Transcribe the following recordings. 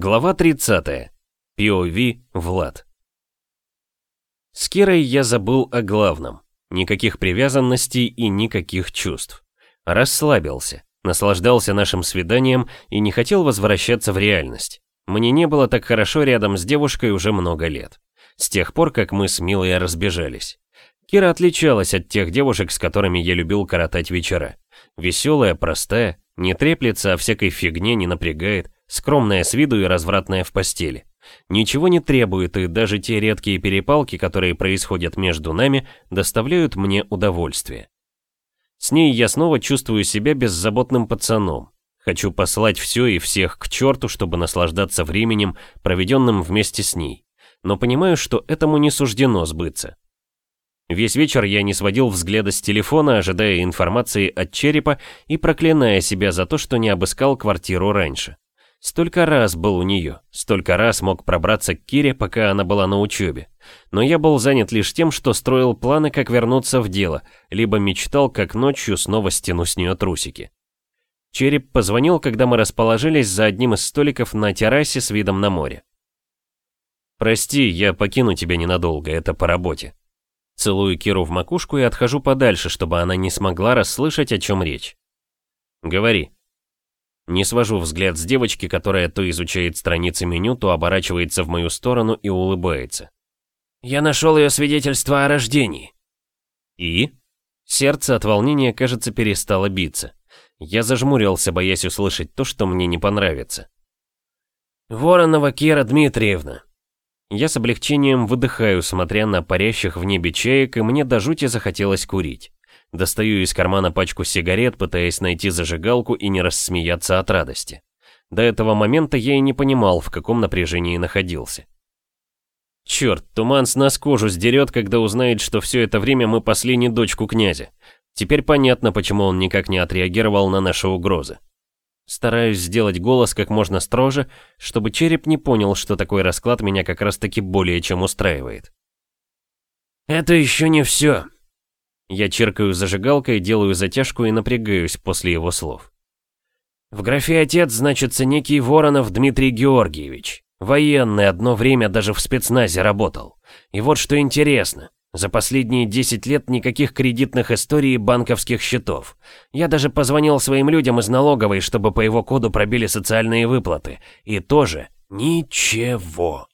Глава 30. POV Влад. С Кирой я забыл о главном. Никаких привязанностей и никаких чувств. Расслабился, наслаждался нашим свиданием и не хотел возвращаться в реальность. Мне не было так хорошо рядом с девушкой уже много лет. С тех пор, как мы с Милой разбежались. Кира отличалась от тех девушек, с которыми я любил коротать вечера. Веселая, простая, не треплется о всякой фигне, не напрягает, скромная с виду и развратная в постели. Ничего не требует, и даже те редкие перепалки, которые происходят между нами, доставляют мне удовольствие. С ней я снова чувствую себя беззаботным пацаном. Хочу послать все и всех к черту, чтобы наслаждаться временем, проведенным вместе с ней. Но понимаю, что этому не суждено сбыться. Весь вечер я не сводил взгляда с телефона, ожидая информации от черепа и проклиная себя за то, что не обыскал квартиру раньше. Столько раз был у нее, столько раз мог пробраться к Кире, пока она была на учебе. Но я был занят лишь тем, что строил планы, как вернуться в дело, либо мечтал, как ночью снова стяну с нее трусики. Череп позвонил, когда мы расположились за одним из столиков на террасе с видом на море. «Прости, я покину тебя ненадолго, это по работе». Целую Киру в макушку и отхожу подальше, чтобы она не смогла расслышать, о чем речь. «Говори», не свожу взгляд с девочки, которая то изучает страницы меню, то оборачивается в мою сторону и улыбается. «Я нашел ее свидетельство о рождении». «И?» Сердце от волнения, кажется, перестало биться. Я зажмурился, боясь услышать то, что мне не понравится. «Воронова Кира Дмитриевна». Я с облегчением выдыхаю, смотря на парящих в небе чаек, и мне до жути захотелось курить. Достаю из кармана пачку сигарет, пытаясь найти зажигалку и не рассмеяться от радости. До этого момента я и не понимал, в каком напряжении находился. Черт, туман с нас кожу сдерет, когда узнает, что все это время мы пасли не дочку князя. Теперь понятно, почему он никак не отреагировал на наши угрозы. Стараюсь сделать голос как можно строже, чтобы череп не понял, что такой расклад меня как раз таки более чем устраивает. «Это еще не все», я чиркаю зажигалкой, делаю затяжку и напрягаюсь после его слов. В графе «отец» значится некий Воронов Дмитрий Георгиевич. Военный одно время даже в спецназе работал. И вот что интересно. За последние 10 лет никаких кредитных историй и банковских счетов. Я даже позвонил своим людям из налоговой, чтобы по его коду пробили социальные выплаты. И тоже ничего.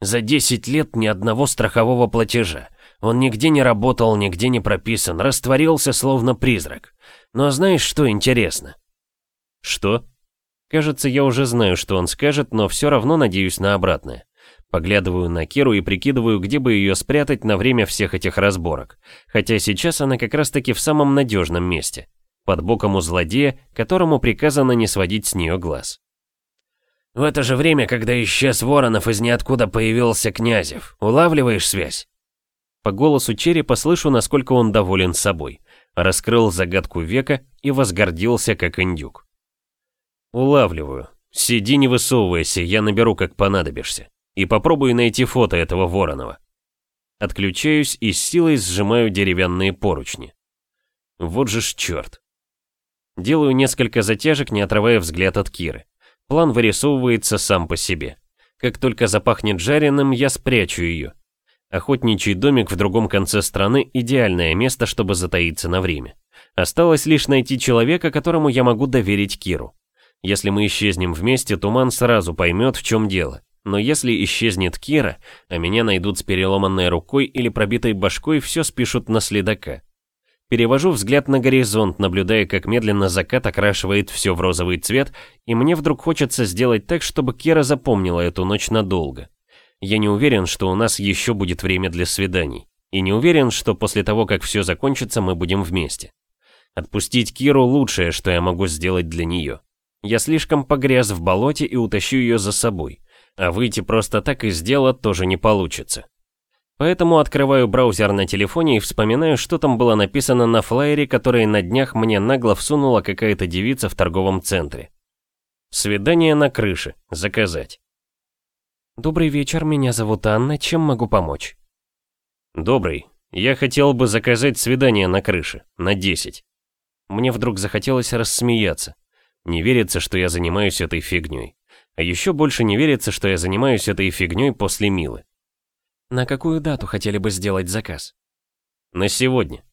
За 10 лет ни одного страхового платежа. Он нигде не работал, нигде не прописан, растворился словно призрак. Но знаешь, что интересно? Что? Кажется, я уже знаю, что он скажет, но все равно надеюсь на обратное. Поглядываю на Киру и прикидываю, где бы ее спрятать на время всех этих разборок. Хотя сейчас она как раз-таки в самом надежном месте. Под боком у злодея, которому приказано не сводить с нее глаз. В это же время, когда исчез Воронов, из ниоткуда появился Князев. Улавливаешь связь? По голосу черепа слышу, насколько он доволен собой. Раскрыл загадку века и возгордился, как индюк. Улавливаю. Сиди, не высовывайся, я наберу, как понадобишься. И попробую найти фото этого Воронова. Отключаюсь и с силой сжимаю деревянные поручни. Вот же ж черт. Делаю несколько затяжек, не отрывая взгляд от Киры. План вырисовывается сам по себе. Как только запахнет жареным, я спрячу ее. Охотничий домик в другом конце страны – идеальное место, чтобы затаиться на время. Осталось лишь найти человека, которому я могу доверить Киру. Если мы исчезнем вместе, Туман сразу поймет, в чем дело. Но если исчезнет Кира, а меня найдут с переломанной рукой или пробитой башкой, все спишут на следака. Перевожу взгляд на горизонт, наблюдая, как медленно закат окрашивает все в розовый цвет, и мне вдруг хочется сделать так, чтобы Кира запомнила эту ночь надолго. Я не уверен, что у нас еще будет время для свиданий. И не уверен, что после того, как все закончится, мы будем вместе. Отпустить Киру лучшее, что я могу сделать для нее. Я слишком погряз в болоте и утащу ее за собой. А выйти просто так из дела тоже не получится. Поэтому открываю браузер на телефоне и вспоминаю, что там было написано на флайере, который на днях мне нагло всунула какая-то девица в торговом центре. Свидание на крыше. Заказать. «Добрый вечер, меня зовут Анна, чем могу помочь?» «Добрый. Я хотел бы заказать свидание на крыше, на 10». Мне вдруг захотелось рассмеяться. Не верится, что я занимаюсь этой фигней. А еще больше не верится, что я занимаюсь этой фигней после Милы. На какую дату хотели бы сделать заказ? На сегодня.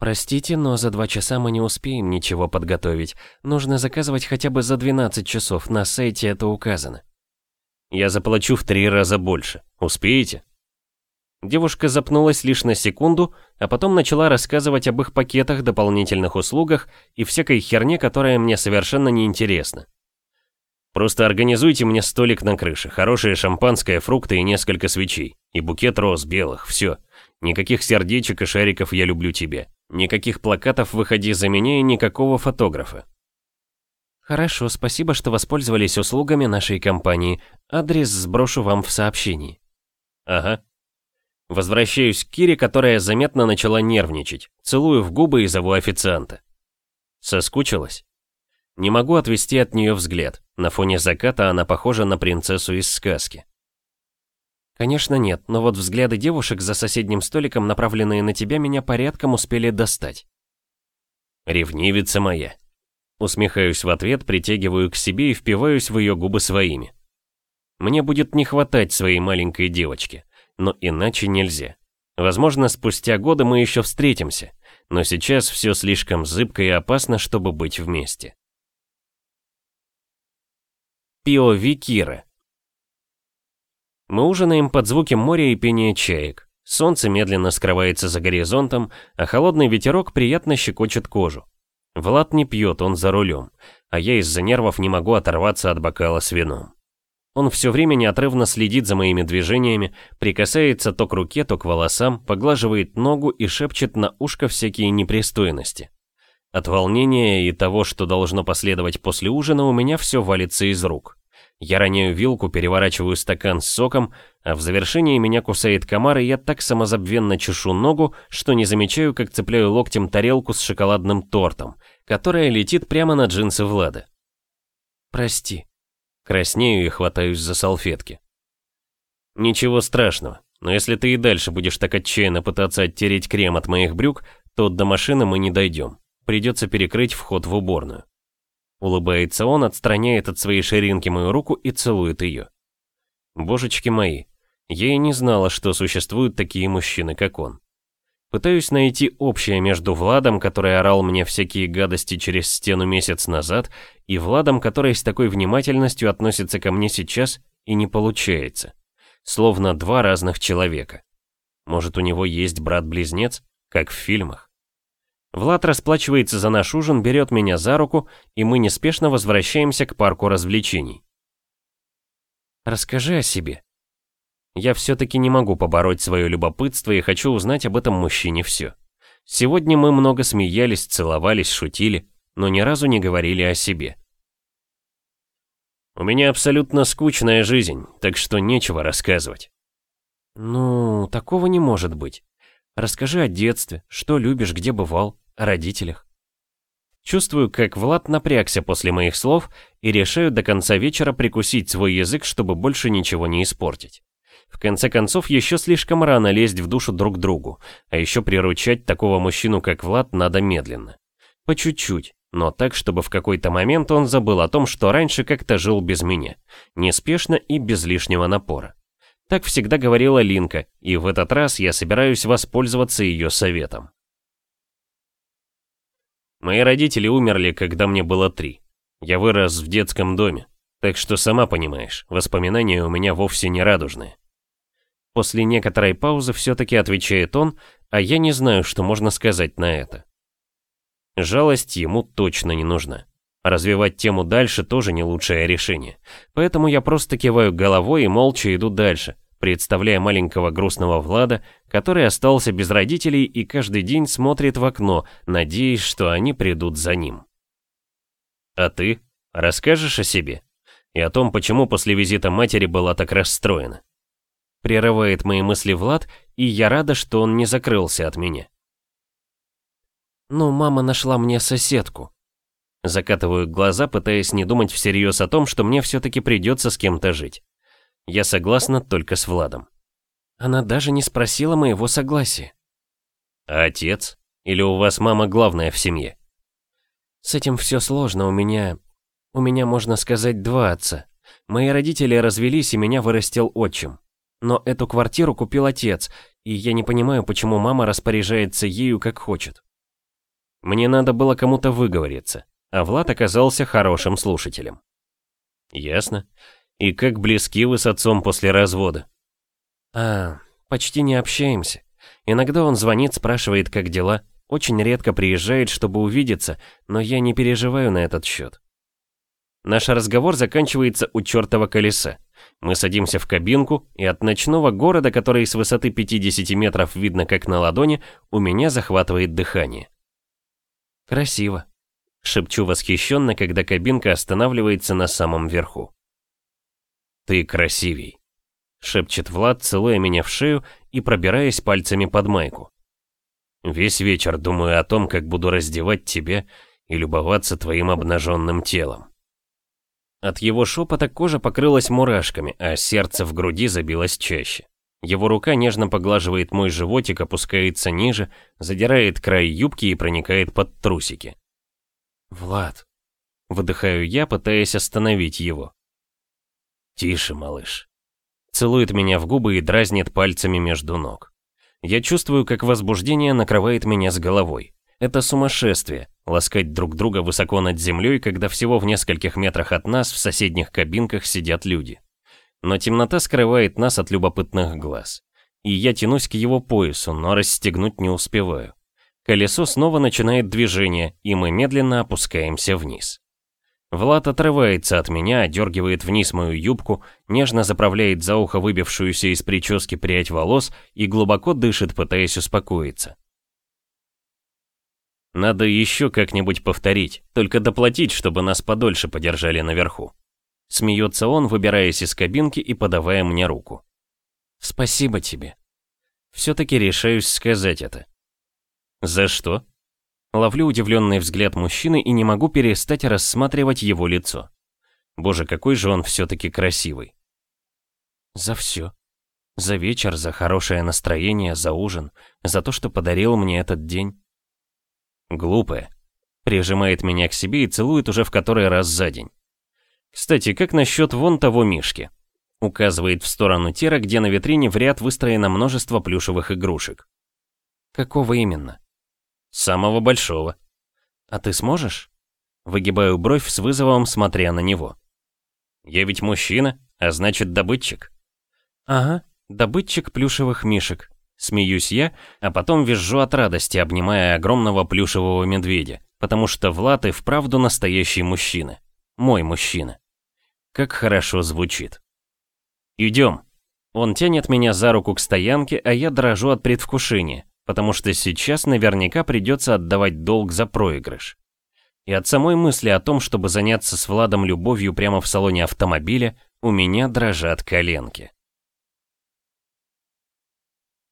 Простите, но за два часа мы не успеем ничего подготовить. Нужно заказывать хотя бы за 12 часов, на сайте это указано. Я заплачу в три раза больше. Успеете? Девушка запнулась лишь на секунду, а потом начала рассказывать об их пакетах, дополнительных услугах и всякой херне, которая мне совершенно не интересна. Просто организуйте мне столик на крыше, хорошее шампанское, фрукты и несколько свечей. И букет роз белых, все. Никаких сердечек и шариков «Я люблю тебя». Никаких плакатов «Выходи за меня» и никакого фотографа. Хорошо, спасибо, что воспользовались услугами нашей компании. Адрес сброшу вам в сообщении. Ага. Возвращаюсь к Кире, которая заметно начала нервничать. Целую в губы и зову официанта. Соскучилась? Не могу отвести от нее взгляд. На фоне заката она похожа на принцессу из сказки. Конечно нет, но вот взгляды девушек за соседним столиком, направленные на тебя, меня порядком успели достать. Ревнивица моя. Усмехаюсь в ответ, притягиваю к себе и впиваюсь в ее губы своими. Мне будет не хватать своей маленькой девочки, но иначе нельзя. Возможно, спустя годы мы еще встретимся, но сейчас все слишком зыбко и опасно, чтобы быть вместе. POV Кира Мы ужинаем под звуки моря и пения чаек. Солнце медленно скрывается за горизонтом, а холодный ветерок приятно щекочет кожу. Влад не пьет, он за рулем, а я из-за нервов не могу оторваться от бокала с вином. Он все время неотрывно следит за моими движениями, прикасается то к руке, то к волосам, поглаживает ногу и шепчет на ушко всякие непристойности. От волнения и того, что должно последовать после ужина, у меня все валится из рук. Я роняю вилку, переворачиваю стакан с соком, а в завершении меня кусает комар, и я так самозабвенно чешу ногу, что не замечаю, как цепляю локтем тарелку с шоколадным тортом, которая летит прямо на джинсы Влада. Прости. Краснею и хватаюсь за салфетки. Ничего страшного, но если ты и дальше будешь так отчаянно пытаться оттереть крем от моих брюк, то до машины мы не дойдем. Придется перекрыть вход в уборную. Улыбается он, отстраняет от своей ширинки мою руку и целует ее. Божечки мои, я и не знала, что существуют такие мужчины, как он. Пытаюсь найти общее между Владом, который орал мне всякие гадости через стену месяц назад, и Владом, который с такой внимательностью относится ко мне сейчас, и не получается. Словно два разных человека. Может, у него есть брат-близнец, как в фильмах? Влад расплачивается за наш ужин, берет меня за руку, и мы неспешно возвращаемся к парку развлечений. Расскажи о себе. Я все-таки не могу побороть свое любопытство и хочу узнать об этом мужчине все. Сегодня мы много смеялись, целовались, шутили, но ни разу не говорили о себе. У меня абсолютно скучная жизнь, так что нечего рассказывать. Ну, такого не может быть. Расскажи о детстве, что любишь, где бывал родителях. Чувствую, как Влад напрягся после моих слов и решаю до конца вечера прикусить свой язык, чтобы больше ничего не испортить. В конце концов, еще слишком рано лезть в душу друг другу, а еще приручать такого мужчину, как Влад, надо медленно. По чуть-чуть, но так, чтобы в какой-то момент он забыл о том, что раньше как-то жил без меня, неспешно и без лишнего напора. Так всегда говорила Линка, и в этот раз я собираюсь воспользоваться ее советом. Мои родители умерли, когда мне было три. Я вырос в детском доме, так что сама понимаешь, воспоминания у меня вовсе не радужные. После некоторой паузы все-таки отвечает он, а я не знаю, что можно сказать на это. Жалость ему точно не нужна. Развивать тему дальше тоже не лучшее решение. Поэтому я просто киваю головой и молча иду дальше, представляя маленького грустного Влада, который остался без родителей и каждый день смотрит в окно, надеясь, что они придут за ним. А ты? Расскажешь о себе? И о том, почему после визита матери была так расстроена? Прерывает мои мысли Влад, и я рада, что он не закрылся от меня. Ну, мама нашла мне соседку. Закатываю глаза, пытаясь не думать всерьез о том, что мне все-таки придется с кем-то жить. Я согласна только с Владом. Она даже не спросила моего согласия. А отец? Или у вас мама главная в семье? С этим все сложно, у меня... У меня, можно сказать, два отца. Мои родители развелись, и меня вырастил отчим. Но эту квартиру купил отец, и я не понимаю, почему мама распоряжается ею как хочет. Мне надо было кому-то выговориться, а Влад оказался хорошим слушателем. Ясно. И как близки вы с отцом после развода? А, почти не общаемся. Иногда он звонит, спрашивает, как дела. Очень редко приезжает, чтобы увидеться, но я не переживаю на этот счет. Наш разговор заканчивается у чертова колеса. Мы садимся в кабинку, и от ночного города, который с высоты 50 метров видно как на ладони, у меня захватывает дыхание. «Красиво», — шепчу восхищенно, когда кабинка останавливается на самом верху. «Ты красивей», — шепчет Влад, целуя меня в шею и пробираясь пальцами под майку. «Весь вечер думаю о том, как буду раздевать тебя и любоваться твоим обнаженным телом». От его шепота кожа покрылась мурашками, а сердце в груди забилось чаще. Его рука нежно поглаживает мой животик, опускается ниже, задирает край юбки и проникает под трусики. «Влад», — выдыхаю я, пытаясь остановить его. «Тише, малыш». Целует меня в губы и дразнит пальцами между ног. Я чувствую, как возбуждение накрывает меня с головой. Это сумасшествие, ласкать друг друга высоко над землей, когда всего в нескольких метрах от нас в соседних кабинках сидят люди. Но темнота скрывает нас от любопытных глаз. И я тянусь к его поясу, но расстегнуть не успеваю. Колесо снова начинает движение, и мы медленно опускаемся вниз. Влад отрывается от меня, одергивает вниз мою юбку, нежно заправляет за ухо выбившуюся из прически прядь волос и глубоко дышит, пытаясь успокоиться. Надо еще как-нибудь повторить, только доплатить, чтобы нас подольше подержали наверху. Смеется он, выбираясь из кабинки и подавая мне руку. Спасибо тебе. Все-таки решаюсь сказать это. За что? Ловлю удивленный взгляд мужчины и не могу перестать рассматривать его лицо. Боже, какой же он все-таки красивый. За все. За вечер, за хорошее настроение, за ужин, за то, что подарил мне этот день. Глупая. Прижимает меня к себе и целует уже в который раз за день. Кстати, как насчет вон того мишки? Указывает в сторону тира, где на витрине в ряд выстроено множество плюшевых игрушек. Какого именно? Самого большого. А ты сможешь? Выгибаю бровь с вызовом, смотря на него. Я ведь мужчина, а значит добытчик. Ага, добытчик плюшевых мишек. Смеюсь я, а потом визжу от радости, обнимая огромного плюшевого медведя, потому что Влад и вправду настоящий мужчина. Мой мужчина. Как хорошо звучит. Идем. Он тянет меня за руку к стоянке, а я дрожу от предвкушения, потому что сейчас наверняка придется отдавать долг за проигрыш. И от самой мысли о том, чтобы заняться с Владом любовью прямо в салоне автомобиля, у меня дрожат коленки.